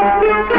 Thank you.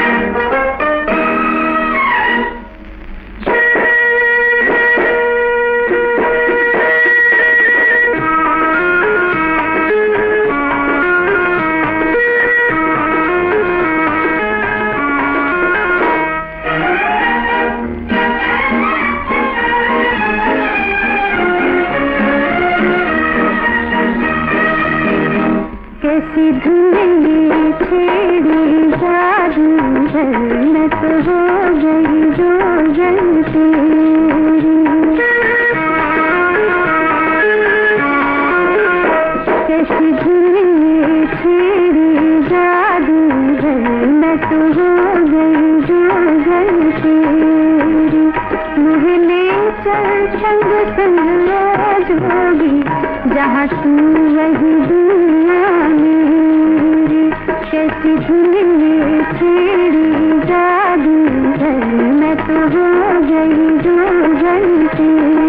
हो गई जो जलती संग संग होगी, जहाँ तू वही दुनिया मेरी। कैसी धुली छेड़ी जादू मैं तो हो गई जो जल नज़रों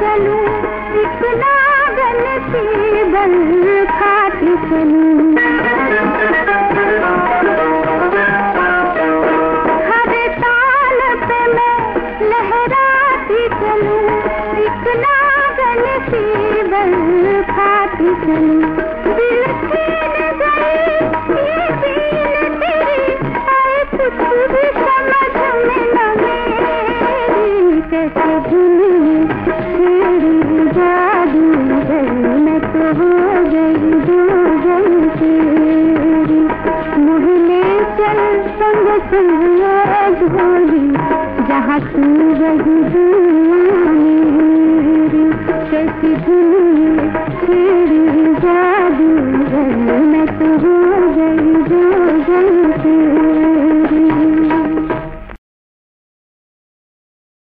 चलूँ बन खाती चलूँ। हर ताल पे मैं लहराती खाती चलूँ। जहाँ तू रही कैसी